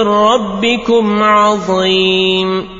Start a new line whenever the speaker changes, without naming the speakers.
من ربكم عظيم.